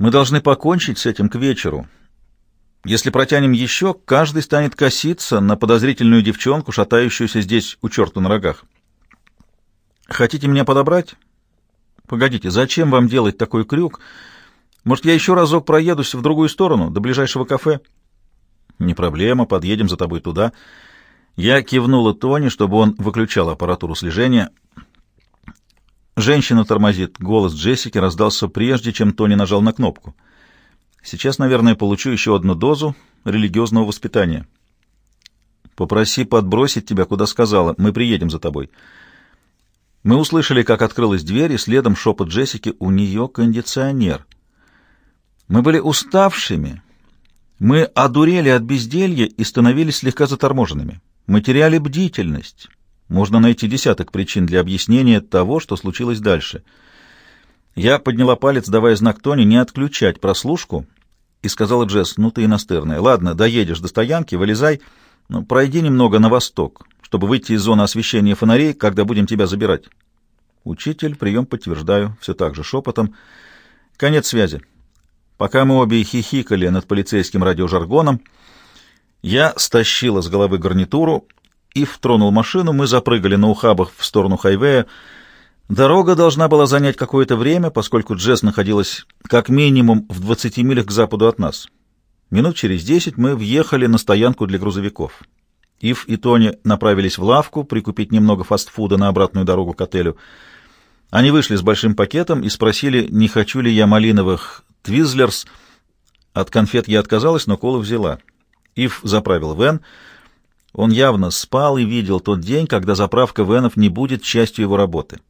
Мы должны покончить с этим к вечеру. Если протянем еще, каждый станет коситься на подозрительную девчонку, шатающуюся здесь у черта на рогах. Хотите меня подобрать? Погодите, зачем вам делать такой крюк? Может, я еще разок проедусь в другую сторону, до ближайшего кафе? Не проблема, подъедем за тобой туда. Я кивнула Тони, чтобы он выключал аппаратуру слежения. Женщина тормозит. Голос Джессики раздался прежде, чем Тони нажал на кнопку. Сейчас, наверное, получу еще одну дозу религиозного воспитания. Попроси подбросить тебя, куда сказала. Мы приедем за тобой. Мы услышали, как открылась дверь, и следом шепот Джессики «У нее кондиционер». Мы были уставшими. Мы одурели от безделья и становились слегка заторможенными. Мы теряли бдительность. Можно найти десяток причин для объяснения того, что случилось дальше. Я подняла палец, давая знак Тони не отключать прослушку, и сказала Джесс, ну ты и настырная. Ладно, доедешь до стоянки, вылезай, но пройди немного на восток, чтобы выйти из зоны освещения фонарей, когда будем тебя забирать. Учитель, прием подтверждаю, все так же шепотом. Конец связи. Пока мы обе хихикали над полицейским радиожаргоном, я стащила с головы гарнитуру и втронул машину, мы запрыгали на ухабах в сторону хайвея. Дорога должна была занять какое-то время, поскольку Джесс находилась как минимум в 20 милях к западу от нас. Минут через десять мы въехали на стоянку для грузовиков. Ив и Тони направились в лавку прикупить немного фастфуда на обратную дорогу к отелю. Они вышли с большим пакетом и спросили, не хочу ли я малиновых твизлерс. От конфет я отказалась, но колу взяла. Ив заправил Вен. Он явно спал и видел тот день, когда заправка Венов не будет частью его работы.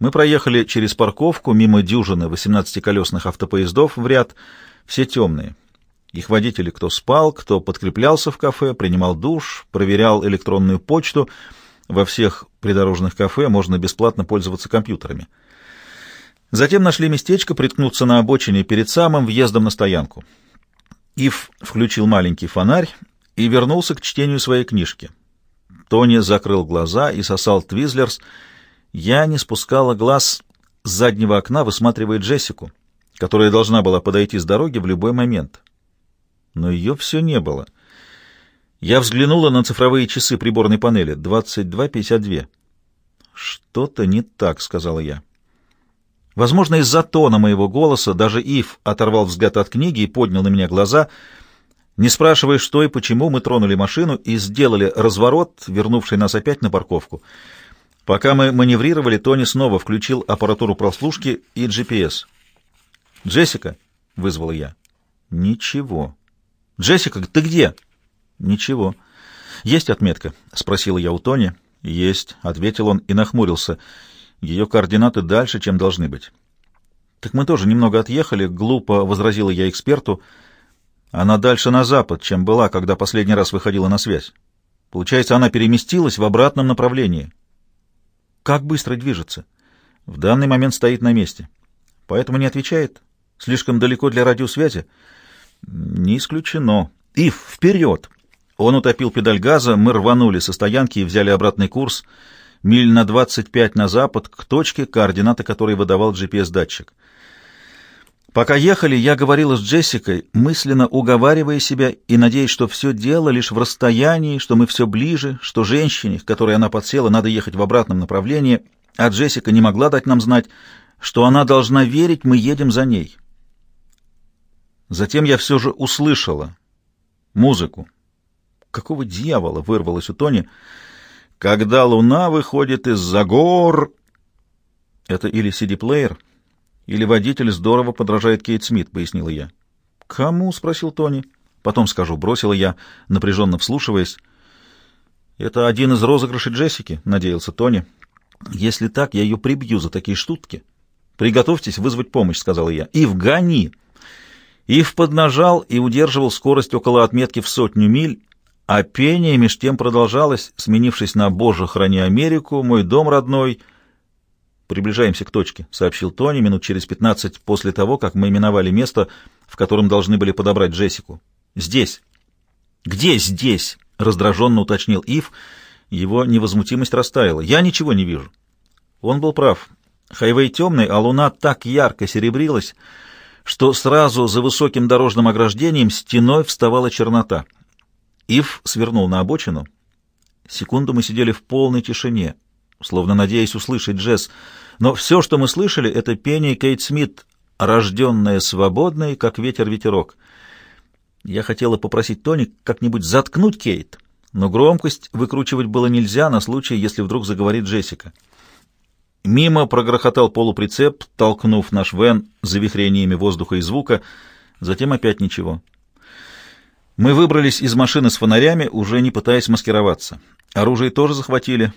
Мы проехали через парковку мимо дюжины 18-колесных автопоездов в ряд, все темные. Их водители кто спал, кто подкреплялся в кафе, принимал душ, проверял электронную почту. Во всех придорожных кафе можно бесплатно пользоваться компьютерами. Затем нашли местечко приткнуться на обочине перед самым въездом на стоянку. Ив включил маленький фонарь и вернулся к чтению своей книжки. Тони закрыл глаза и сосал Твизлерс. Я не спускала глаз с заднего окна, высматривая Джессику, которая должна была подойти с дороги в любой момент но ее все не было. Я взглянула на цифровые часы приборной панели. 22.52. «Что-то не так», — сказала я. Возможно, из-за тона моего голоса даже Ив оторвал взгляд от книги и поднял на меня глаза. Не спрашивая, что и почему, мы тронули машину и сделали разворот, вернувший нас опять на парковку. Пока мы маневрировали, Тони снова включил аппаратуру прослушки и GPS. «Джессика?» — вызвала я. «Ничего». «Джессика, ты где?» «Ничего». «Есть отметка?» — спросила я у Тони. «Есть», — ответил он и нахмурился. «Ее координаты дальше, чем должны быть». «Так мы тоже немного отъехали», — глупо возразила я эксперту. «Она дальше на запад, чем была, когда последний раз выходила на связь. Получается, она переместилась в обратном направлении». «Как быстро движется?» «В данный момент стоит на месте. Поэтому не отвечает. Слишком далеко для радиосвязи». Не исключено. Ив, вперед! Он утопил педаль газа, мы рванули со стоянки и взяли обратный курс, миль на 25 на запад, к точке, координаты которой выдавал GPS-датчик. Пока ехали, я говорила с Джессикой, мысленно уговаривая себя и надеясь, что все дело лишь в расстоянии, что мы все ближе, что женщине, к которой она подсела, надо ехать в обратном направлении, а Джессика не могла дать нам знать, что она должна верить, мы едем за ней. Затем я все же услышала музыку. Какого дьявола вырвалось у Тони? Когда луна выходит из-за гор... Это или CD-плеер, или водитель здорово подражает Кейт Смит, пояснила я. Кому? спросил Тони. Потом скажу, бросила я, напряженно вслушиваясь. Это один из розыгрышей Джессики, надеялся Тони. Если так, я ее прибью за такие штутки. Приготовьтесь вызвать помощь, сказала я. И вгони! Ив поднажал и удерживал скорость около отметки в сотню миль, а пение меж тем продолжалось, сменившись на «Боже, храни Америку», «Мой дом родной». «Приближаемся к точке», — сообщил Тони минут через пятнадцать после того, как мы именовали место, в котором должны были подобрать Джессику. «Здесь». «Где здесь?» — раздраженно уточнил Ив. Его невозмутимость растаяла. «Я ничего не вижу». Он был прав. Хайвей темный, а луна так ярко серебрилась, что сразу за высоким дорожным ограждением стеной вставала чернота. Ив свернул на обочину. Секунду мы сидели в полной тишине, словно надеясь услышать Джесс, но все, что мы слышали, — это пение Кейт Смит, рожденная свободной, как ветер-ветерок. Я хотела попросить Тони как-нибудь заткнуть Кейт, но громкость выкручивать было нельзя на случай, если вдруг заговорит Джессика. Мимо прогрохотал полуприцеп, толкнув наш вен завихрениями воздуха и звука, затем опять ничего. Мы выбрались из машины с фонарями, уже не пытаясь маскироваться. Оружие тоже захватили,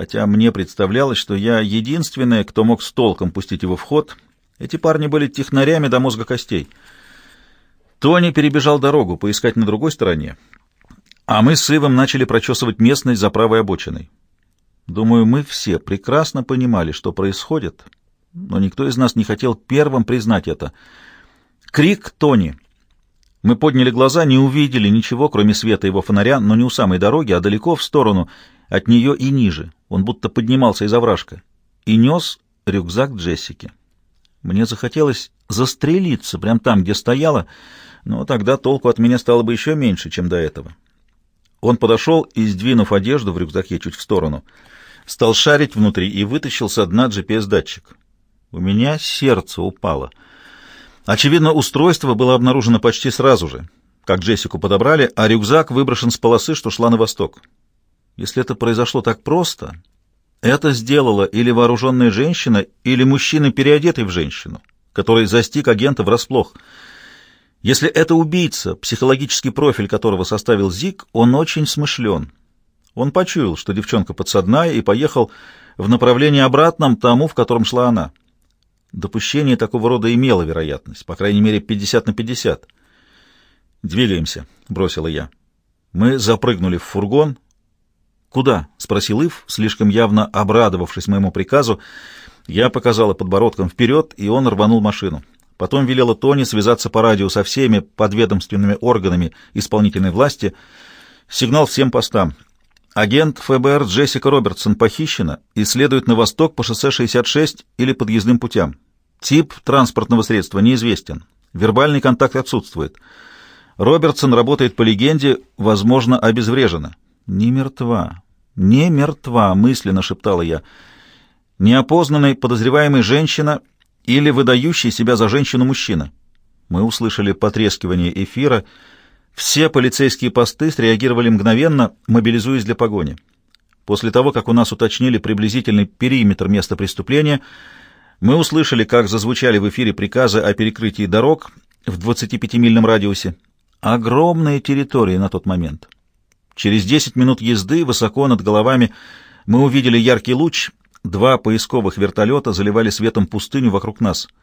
хотя мне представлялось, что я единственная, кто мог с толком пустить его в ход. Эти парни были технарями до мозга костей. Тони перебежал дорогу, поискать на другой стороне, а мы с Ивом начали прочесывать местность за правой обочиной. Думаю, мы все прекрасно понимали, что происходит, но никто из нас не хотел первым признать это. Крик Тони. Мы подняли глаза, не увидели ничего, кроме света его фонаря, но не у самой дороги, а далеко в сторону, от нее и ниже. Он будто поднимался из овражка. И нес рюкзак Джессики. Мне захотелось застрелиться прямо там, где стояла, но тогда толку от меня стало бы еще меньше, чем до этого. Он подошел и, сдвинув одежду в рюкзаке чуть в сторону, — стал шарить внутри и вытащил со дна GPS-датчик. У меня сердце упало. Очевидно, устройство было обнаружено почти сразу же, как Джессику подобрали, а рюкзак выброшен с полосы, что шла на восток. Если это произошло так просто, это сделала или вооруженная женщина, или мужчина, переодетый в женщину, который застиг агента врасплох. Если это убийца, психологический профиль которого составил Зик, он очень смышлен. Он почуял, что девчонка подсадная, и поехал в направлении обратном тому, в котором шла она. Допущение такого рода имело вероятность, по крайней мере, 50 на 50. «Двигаемся», — бросила я. Мы запрыгнули в фургон. «Куда?» — спросил Ив, слишком явно обрадовавшись моему приказу. Я показала подбородком вперед, и он рванул машину. Потом велела Тони связаться по радио со всеми подведомственными органами исполнительной власти. Сигнал всем постам. Агент ФБР Джессика Робертсон похищена и следует на восток по шоссе 66 или подъездным путям. Тип транспортного средства неизвестен. Вербальный контакт отсутствует. Робертсон работает по легенде, возможно, обезврежена. «Не мертва, не мертва», — мысленно шептала я. «Неопознанный подозреваемый женщина или выдающий себя за женщину мужчина». Мы услышали потрескивание эфира — все полицейские посты среагировали мгновенно, мобилизуясь для погони. После того, как у нас уточнили приблизительный периметр места преступления, мы услышали, как зазвучали в эфире приказы о перекрытии дорог в 25-мильном радиусе. Огромная территория на тот момент. Через 10 минут езды высоко над головами мы увидели яркий луч, два поисковых вертолета заливали светом пустыню вокруг нас —